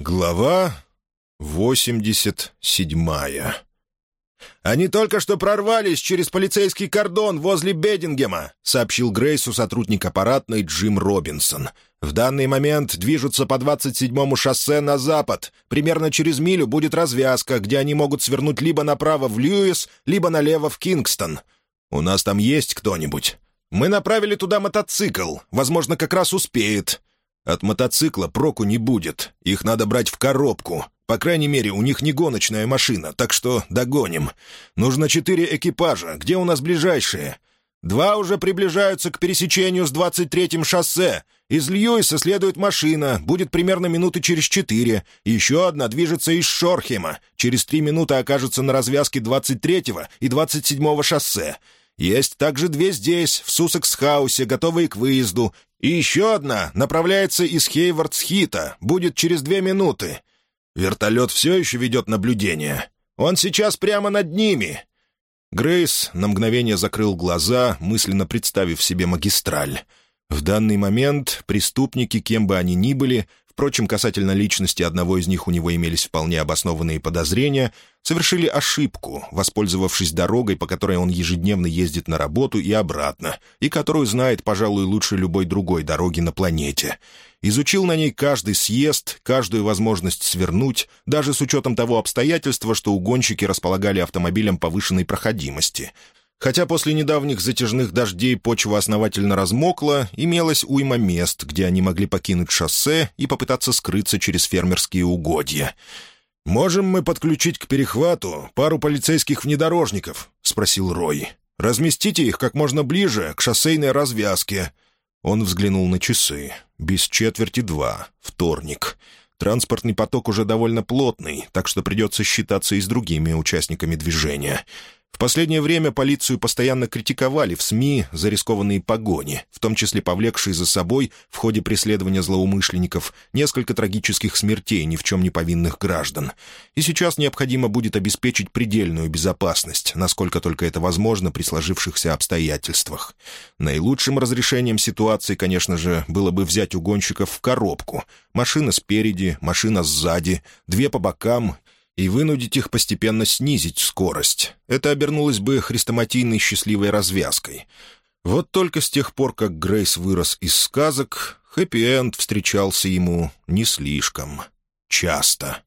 Глава восемьдесят седьмая «Они только что прорвались через полицейский кордон возле Бедингема», сообщил Грейсу сотрудник аппаратной Джим Робинсон. «В данный момент движутся по 27-му шоссе на запад. Примерно через милю будет развязка, где они могут свернуть либо направо в Льюис, либо налево в Кингстон. У нас там есть кто-нибудь? Мы направили туда мотоцикл. Возможно, как раз успеет. От мотоцикла проку не будет. Их надо брать в коробку. По крайней мере, у них не гоночная машина, так что догоним. Нужно четыре экипажа. Где у нас ближайшие? Два уже приближаются к пересечению с 23-м шоссе. Из Льюиса следует машина, будет примерно минуты через четыре. Еще одна движется из Шорхема. Через три минуты окажется на развязке 23-го и 27-го шоссе. Есть также две здесь, в Суссекс-хаусе, готовые к выезду, и еще одна направляется из Хейвардс-Хита, будет через две минуты. Вертолет все еще ведет наблюдение. Он сейчас прямо над ними». Грейс на мгновение закрыл глаза, мысленно представив себе магистраль. В данный момент преступники, кем бы они ни были, Впрочем, касательно личности одного из них у него имелись вполне обоснованные подозрения, совершили ошибку, воспользовавшись дорогой, по которой он ежедневно ездит на работу и обратно, и которую знает, пожалуй, лучше любой другой дороги на планете. Изучил на ней каждый съезд, каждую возможность свернуть, даже с учетом того обстоятельства, что угонщики располагали автомобилем повышенной проходимости — Хотя после недавних затяжных дождей почва основательно размокла, имелось уйма мест, где они могли покинуть шоссе и попытаться скрыться через фермерские угодья. «Можем мы подключить к перехвату пару полицейских внедорожников?» — спросил Рой. «Разместите их как можно ближе к шоссейной развязке». Он взглянул на часы. Без четверти два. Вторник. Транспортный поток уже довольно плотный, так что придется считаться и с другими участниками движения. В последнее время полицию постоянно критиковали в СМИ за рискованные погони, в том числе повлекшие за собой в ходе преследования злоумышленников несколько трагических смертей ни в чем не повинных граждан. И сейчас необходимо будет обеспечить предельную безопасность, насколько только это возможно при сложившихся обстоятельствах. Наилучшим разрешением ситуации, конечно же, было бы взять угонщиков в коробку. Машина спереди, машина сзади, две по бокам и вынудить их постепенно снизить скорость. Это обернулось бы хрестоматийной счастливой развязкой. Вот только с тех пор, как Грейс вырос из сказок, хэппи-энд встречался ему не слишком часто.